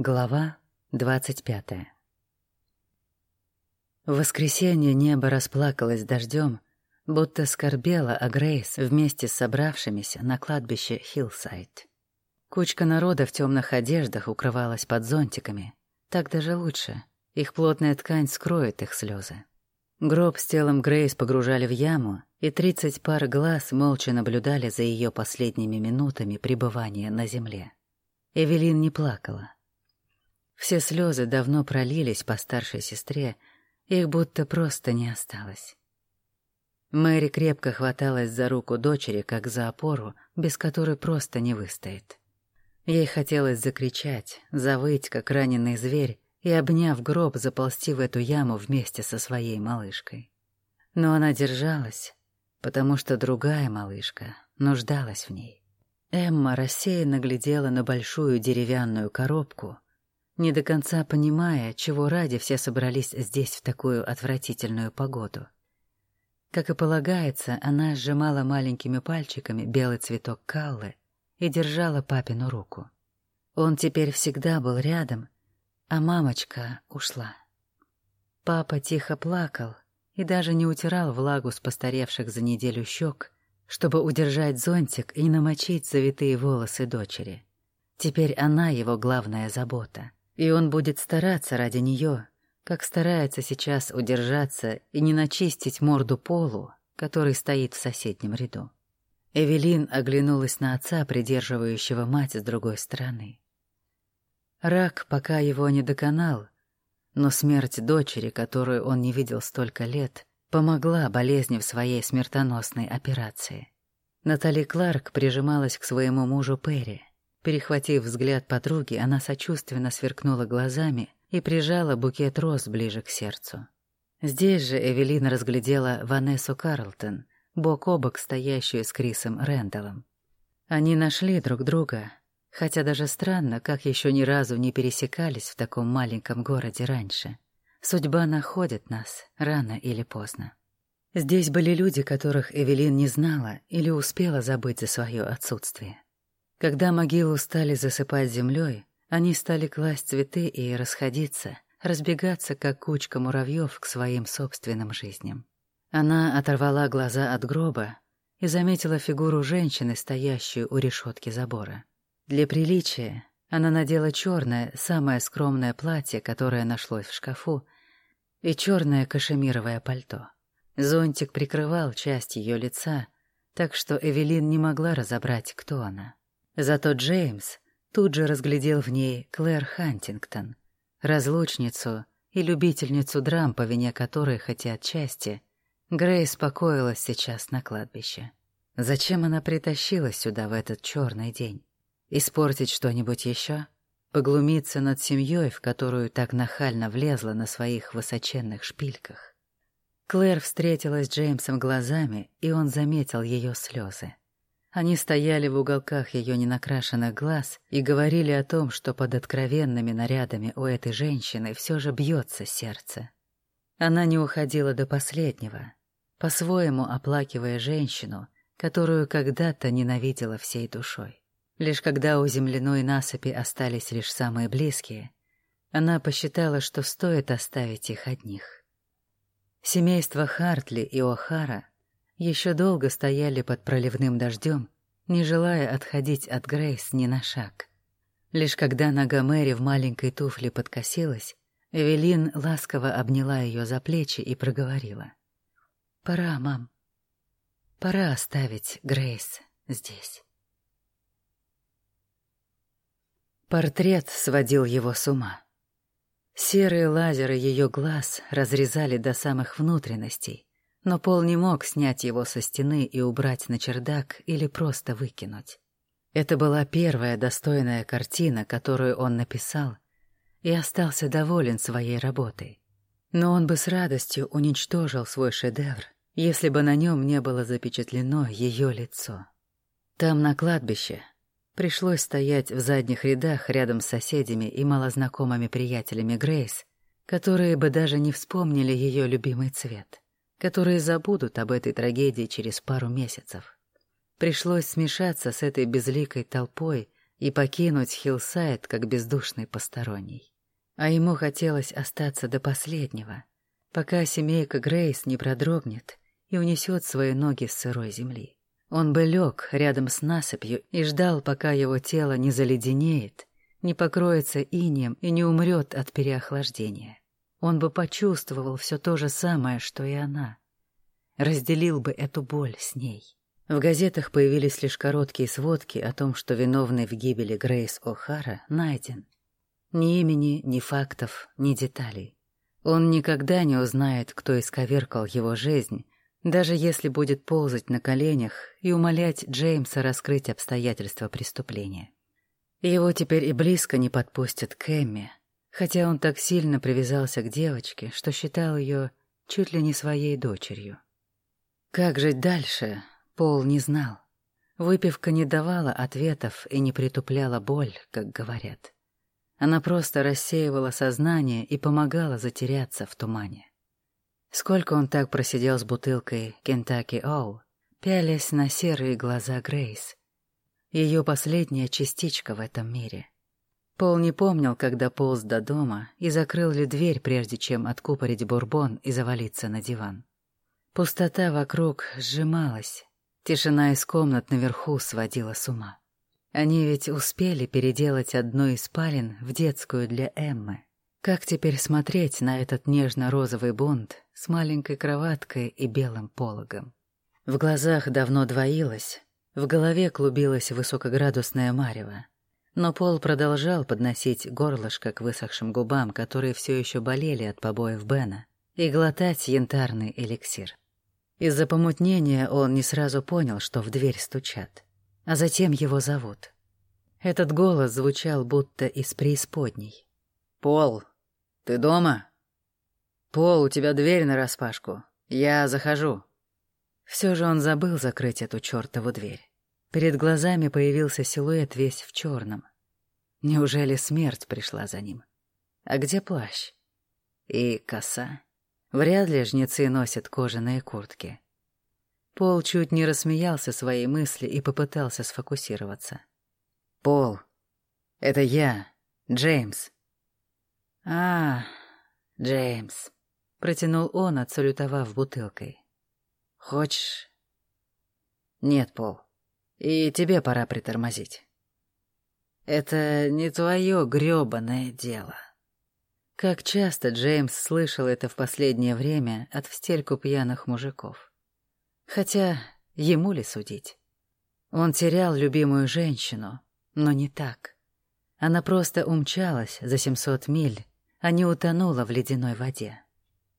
Глава двадцать пятая В воскресенье небо расплакалось дождем, будто скорбело о Грейс вместе с собравшимися на кладбище Хиллсайд. Кучка народа в темных одеждах укрывалась под зонтиками. Так даже лучше. Их плотная ткань скроет их слезы. Гроб с телом Грейс погружали в яму, и тридцать пар глаз молча наблюдали за ее последними минутами пребывания на земле. Эвелин не плакала. Все слезы давно пролились по старшей сестре, их будто просто не осталось. Мэри крепко хваталась за руку дочери, как за опору, без которой просто не выстоит. Ей хотелось закричать, завыть, как раненый зверь, и, обняв гроб, заползти в эту яму вместе со своей малышкой. Но она держалась, потому что другая малышка нуждалась в ней. Эмма рассеянно глядела на большую деревянную коробку, не до конца понимая, чего ради все собрались здесь в такую отвратительную погоду. Как и полагается, она сжимала маленькими пальчиками белый цветок каллы и держала папину руку. Он теперь всегда был рядом, а мамочка ушла. Папа тихо плакал и даже не утирал влагу с постаревших за неделю щек, чтобы удержать зонтик и намочить завитые волосы дочери. Теперь она его главная забота — и он будет стараться ради нее, как старается сейчас удержаться и не начистить морду полу, который стоит в соседнем ряду. Эвелин оглянулась на отца, придерживающего мать с другой стороны. Рак пока его не доконал, но смерть дочери, которую он не видел столько лет, помогла болезни в своей смертоносной операции. Натали Кларк прижималась к своему мужу Перри. Перехватив взгляд подруги, она сочувственно сверкнула глазами и прижала букет роз ближе к сердцу. Здесь же Эвелина разглядела Ванессу Карлтон, бок о бок стоящую с Крисом Рэндаллом. Они нашли друг друга, хотя даже странно, как еще ни разу не пересекались в таком маленьком городе раньше. Судьба находит нас рано или поздно. Здесь были люди, которых Эвелин не знала или успела забыть за свое отсутствие. Когда могилу стали засыпать землей, они стали класть цветы и расходиться, разбегаться, как кучка муравьев, к своим собственным жизням. Она оторвала глаза от гроба и заметила фигуру женщины, стоящую у решетки забора. Для приличия она надела черное, самое скромное платье, которое нашлось в шкафу, и черное кашемировое пальто. Зонтик прикрывал часть ее лица, так что Эвелин не могла разобрать, кто она. Зато Джеймс тут же разглядел в ней Клэр Хантингтон, разлучницу и любительницу драм, по вине которой, хотя отчасти, Грейс покоилась сейчас на кладбище. Зачем она притащилась сюда в этот черный день? Испортить что-нибудь еще? Поглумиться над семьей, в которую так нахально влезла на своих высоченных шпильках? Клэр встретилась с Джеймсом глазами, и он заметил ее слезы. Они стояли в уголках ее ненакрашенных глаз и говорили о том, что под откровенными нарядами у этой женщины все же бьется сердце. Она не уходила до последнего, по-своему оплакивая женщину, которую когда-то ненавидела всей душой. Лишь когда у земляной насыпи остались лишь самые близкие, она посчитала, что стоит оставить их одних. Семейство Хартли и О'Хара еще долго стояли под проливным дождем, не желая отходить от Грейс ни на шаг. Лишь когда нога Мэри в маленькой туфле подкосилась, Эвелин ласково обняла ее за плечи и проговорила. «Пора, мам. Пора оставить Грейс здесь». Портрет сводил его с ума. Серые лазеры ее глаз разрезали до самых внутренностей, но Пол не мог снять его со стены и убрать на чердак или просто выкинуть. Это была первая достойная картина, которую он написал, и остался доволен своей работой. Но он бы с радостью уничтожил свой шедевр, если бы на нем не было запечатлено ее лицо. Там, на кладбище, пришлось стоять в задних рядах рядом с соседями и малознакомыми приятелями Грейс, которые бы даже не вспомнили ее любимый цвет которые забудут об этой трагедии через пару месяцев. Пришлось смешаться с этой безликой толпой, и покинуть Хиллсайд как бездушный посторонний. А ему хотелось остаться до последнего, пока семейка Грейс не продрогнет и унесет свои ноги с сырой земли. Он бы лег рядом с насыпью и ждал, пока его тело не заледенеет, не покроется инием и не умрет от переохлаждения. Он бы почувствовал все то же самое, что и она. Разделил бы эту боль с ней. В газетах появились лишь короткие сводки о том, что виновный в гибели Грейс О'Хара найден. Ни имени, ни фактов, ни деталей. Он никогда не узнает, кто исковеркал его жизнь, даже если будет ползать на коленях и умолять Джеймса раскрыть обстоятельства преступления. Его теперь и близко не подпустят к Эмме, хотя он так сильно привязался к девочке, что считал ее чуть ли не своей дочерью. Как жить дальше, Пол не знал. Выпивка не давала ответов и не притупляла боль, как говорят. Она просто рассеивала сознание и помогала затеряться в тумане. Сколько он так просидел с бутылкой «Кентаки Оу», пялясь на серые глаза Грейс. Ее последняя частичка в этом мире. Пол не помнил, когда полз до дома и закрыл ли дверь, прежде чем откупорить бурбон и завалиться на диван. Пустота вокруг сжималась, тишина из комнат наверху сводила с ума. Они ведь успели переделать одну из спален в детскую для Эммы. Как теперь смотреть на этот нежно-розовый бунт с маленькой кроваткой и белым пологом? В глазах давно двоилось, в голове клубилась высокоградусная марево. Но Пол продолжал подносить горлышко к высохшим губам, которые все еще болели от побоев Бена, и глотать янтарный эликсир. Из-за помутнения он не сразу понял, что в дверь стучат, а затем его зовут. Этот голос звучал будто из преисподней. «Пол, ты дома?» «Пол, у тебя дверь нараспашку. Я захожу». Все же он забыл закрыть эту чертову дверь. Перед глазами появился силуэт весь в черном. Неужели смерть пришла за ним? А где плащ? И коса? Вряд ли жнецы носят кожаные куртки. Пол чуть не рассмеялся своей мысли и попытался сфокусироваться. «Пол, это я, Джеймс». «А, Джеймс», — протянул он, отсалютовав бутылкой. «Хочешь?» «Нет, Пол, и тебе пора притормозить». «Это не твое грёбаное дело». Как часто Джеймс слышал это в последнее время от встельку пьяных мужиков. Хотя ему ли судить? Он терял любимую женщину, но не так. Она просто умчалась за 700 миль а не утонула в ледяной воде.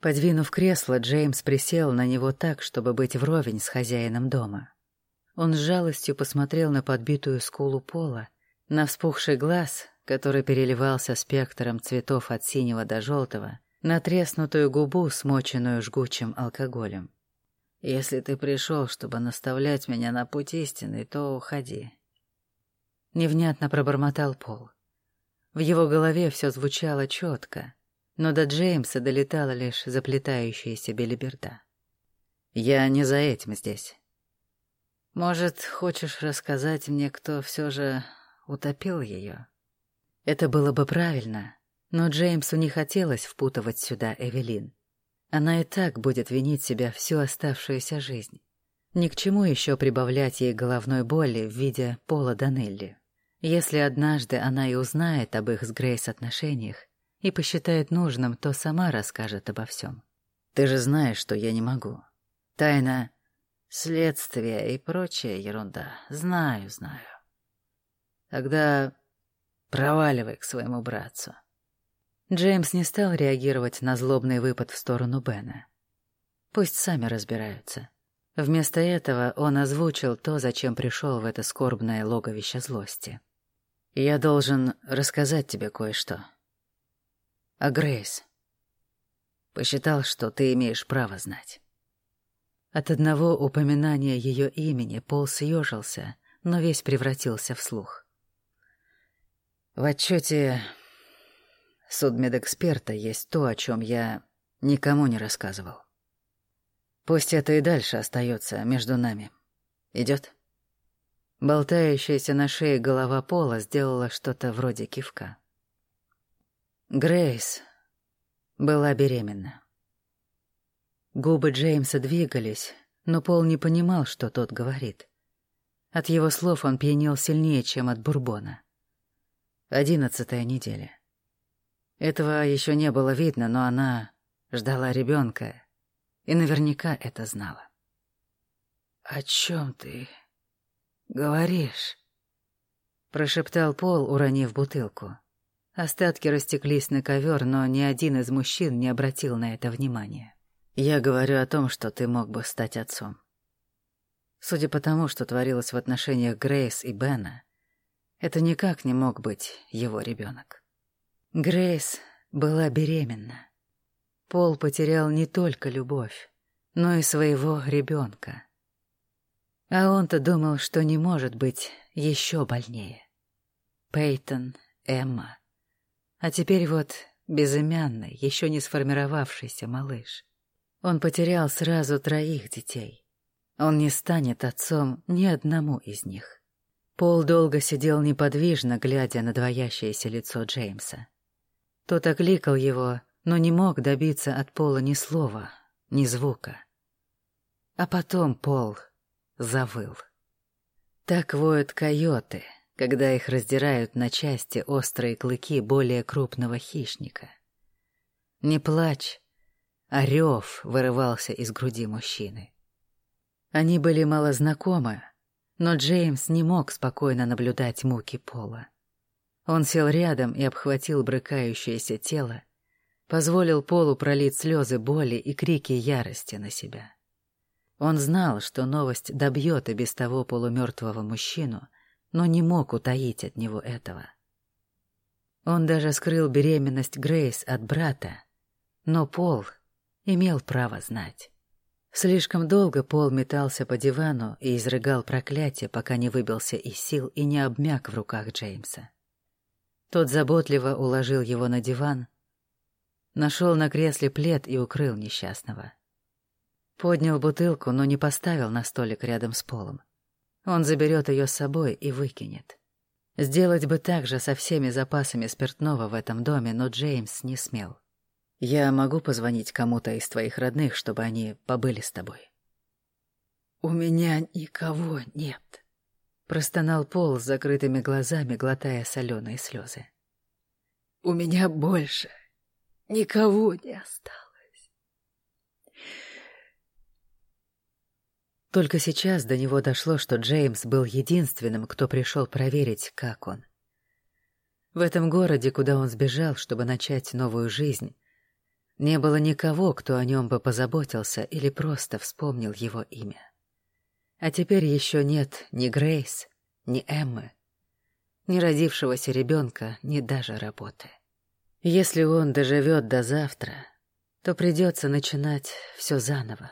Подвинув кресло, Джеймс присел на него так, чтобы быть вровень с хозяином дома. Он с жалостью посмотрел на подбитую скулу пола, на вспухший глаз, который переливался спектром цветов от синего до желтого, на треснутую губу, смоченную жгучим алкоголем. «Если ты пришел, чтобы наставлять меня на путь истины, то уходи». Невнятно пробормотал Пол. В его голове все звучало четко, но до Джеймса долетала лишь заплетающаяся белиберда. «Я не за этим здесь. Может, хочешь рассказать мне, кто все же утопил ее?» Это было бы правильно, но Джеймсу не хотелось впутывать сюда Эвелин. Она и так будет винить себя всю оставшуюся жизнь. Ни к чему еще прибавлять ей головной боли в виде Пола Данелли. Если однажды она и узнает об их с Грейс отношениях и посчитает нужным, то сама расскажет обо всем. Ты же знаешь, что я не могу. Тайна следствия и прочая ерунда. Знаю, знаю. Тогда проваливай к своему братцу. Джеймс не стал реагировать на злобный выпад в сторону Бена. Пусть сами разбираются. Вместо этого он озвучил то, зачем пришел в это скорбное логовище злости. Я должен рассказать тебе кое-что. О Грейс. Посчитал, что ты имеешь право знать. От одного упоминания ее имени Пол съежился, но весь превратился в слух. В отчете судмедэксперта есть то, о чем я никому не рассказывал. Пусть это и дальше остается между нами. Идет? Болтающаяся на шее голова Пола сделала что-то вроде кивка. Грейс была беременна. Губы Джеймса двигались, но Пол не понимал, что тот говорит. От его слов он пьянел сильнее, чем от бурбона. Одиннадцатая неделя. Этого еще не было видно, но она ждала ребенка и наверняка это знала. «О чем ты говоришь?» Прошептал Пол, уронив бутылку. Остатки растеклись на ковер, но ни один из мужчин не обратил на это внимания. «Я говорю о том, что ты мог бы стать отцом. Судя по тому, что творилось в отношениях Грейс и Бена, это никак не мог быть его ребенок. Грейс была беременна. Пол потерял не только любовь, но и своего ребенка. А он-то думал, что не может быть еще больнее. Пейтон, Эмма. А теперь вот безымянный, еще не сформировавшийся малыш. Он потерял сразу троих детей. Он не станет отцом ни одному из них. Пол долго сидел неподвижно, глядя на двоящееся лицо Джеймса. Тот окликал его, но не мог добиться от Пола ни слова, ни звука. А потом Пол завыл. Так воют койоты, когда их раздирают на части острые клыки более крупного хищника. Не плачь, а рев вырывался из груди мужчины. Они были мало знакомы, но Джеймс не мог спокойно наблюдать муки Пола. Он сел рядом и обхватил брыкающееся тело, позволил Полу пролить слезы боли и крики ярости на себя. Он знал, что новость добьет и без того полумертвого мужчину, но не мог утаить от него этого. Он даже скрыл беременность Грейс от брата, но Пол имел право знать. Слишком долго Пол метался по дивану и изрыгал проклятие, пока не выбился из сил и не обмяк в руках Джеймса. Тот заботливо уложил его на диван, нашел на кресле плед и укрыл несчастного. Поднял бутылку, но не поставил на столик рядом с Полом. Он заберет ее с собой и выкинет. Сделать бы так же со всеми запасами спиртного в этом доме, но Джеймс не смел. Я могу позвонить кому-то из твоих родных, чтобы они побыли с тобой. У меня никого нет, простонал Пол с закрытыми глазами, глотая соленые слезы. У меня больше никого не осталось. Только сейчас до него дошло, что Джеймс был единственным, кто пришел проверить, как он. В этом городе, куда он сбежал, чтобы начать новую жизнь, не было никого, кто о нем бы позаботился или просто вспомнил его имя. А теперь еще нет ни Грейс, ни Эммы, ни родившегося ребенка, ни даже работы. Если он доживет до завтра, то придется начинать все заново.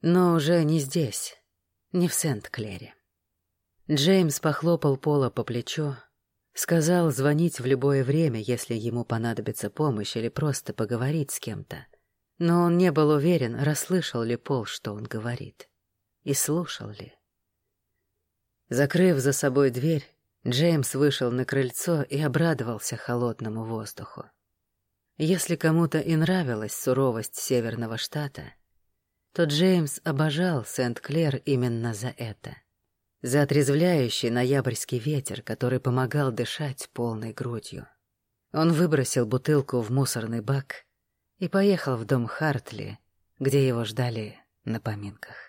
Но уже не здесь, не в Сент-Клере. Джеймс похлопал Пола по плечу, Сказал звонить в любое время, если ему понадобится помощь или просто поговорить с кем-то. Но он не был уверен, расслышал ли Пол, что он говорит. И слушал ли. Закрыв за собой дверь, Джеймс вышел на крыльцо и обрадовался холодному воздуху. Если кому-то и нравилась суровость северного штата, то Джеймс обожал Сент-Клер именно за это — за отрезвляющий ноябрьский ветер, который помогал дышать полной грудью. Он выбросил бутылку в мусорный бак и поехал в дом Хартли, где его ждали на поминках.